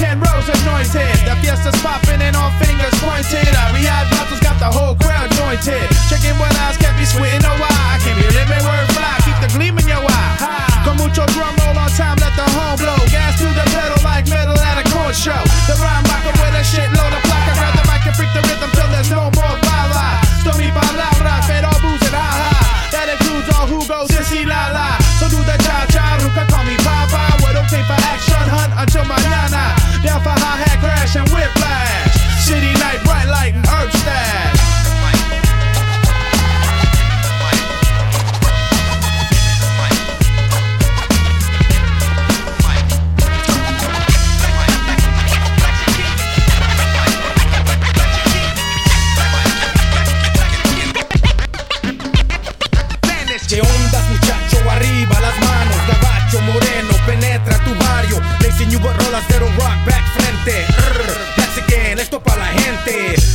ten rows anointed. The fiesta's popping and all fingers pointed. I rehab bottles got the whole crowd jointed. Checking what eyes can't be sweating no why. I can't be living word fly. Keep the gleam in your eye. Con mucho drum roll on time, let the horn blow. Gas to the pedal like metal at a corn show. The rhyme rocker with a shitload of placa. Grab the mic and freak the rhythm till there's no more bala. Esto mi palabra, pero booze and ha ha. That includes all who goes sissy la la. So do the cha cha, who can call me Papa. What okay for action, hunt until mañana.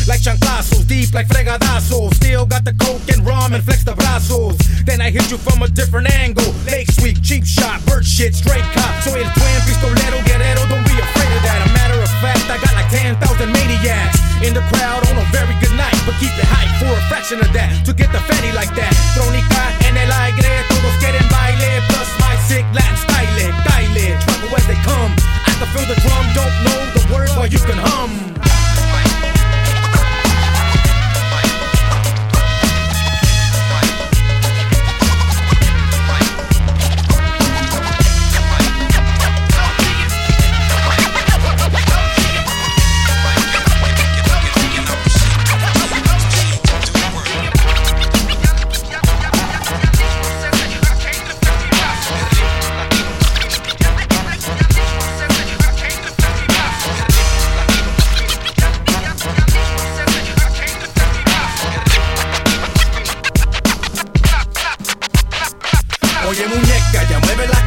Like chanclazos, deep like fregadazos. Still got the coke and rum and flex the brazos. Then I hit you from a different angle. Lake sweep, cheap shot, bird shit, straight cop. Soy el twin pistolero guerrero, don't be afraid of that. A matter of fact, I got like 10,000 maniacs in the crowd on a very good night. But keep it hype for a fraction of that. To get the fatty like Oye muñeca, ya mueve la